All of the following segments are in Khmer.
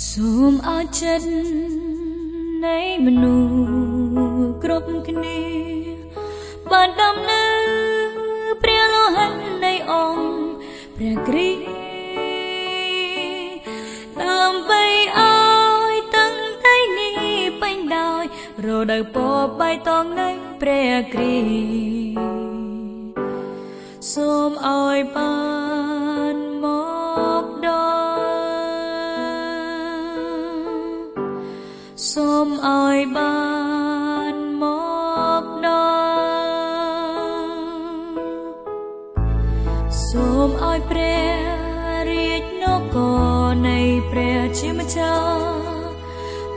សូមអរចិត្តនៃមនុស្សគ្រប់គ្នាបានដំណើរព្រះលោហិតនៃអង្គព្រះគ្រីស្ទដើម្បីឲ្យទាំងតៃនេះពេញដោយរដូវពណ៌បៃតងនៃព្រះគ្រីស្ទសូមឲ្យបាន សូមឲ្យបានមកដល់សូមឲ្យព្រះរាជនគរនៃព្រះជាម្ចាស់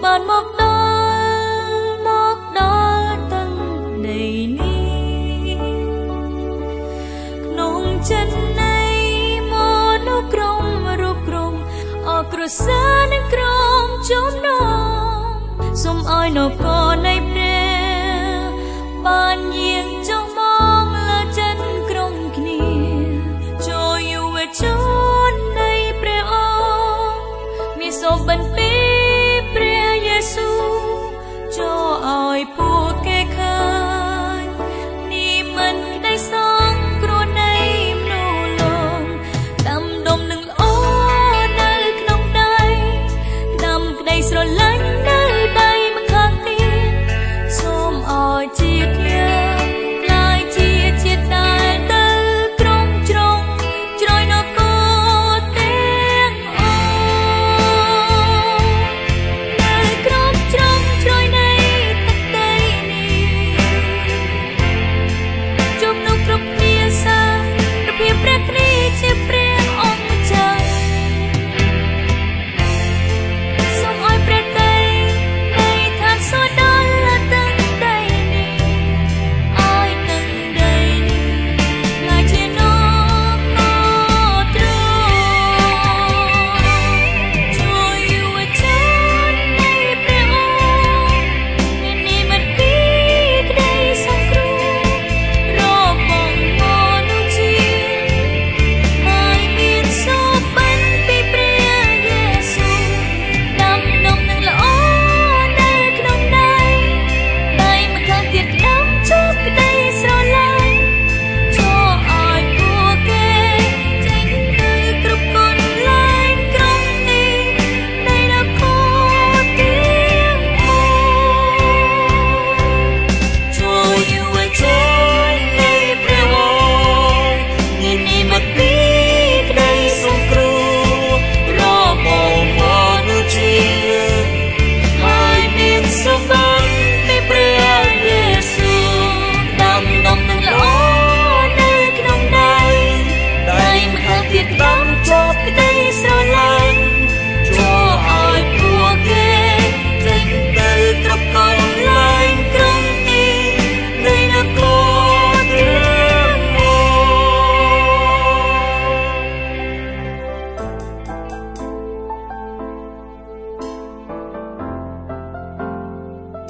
បានមកដល់ no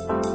Bye.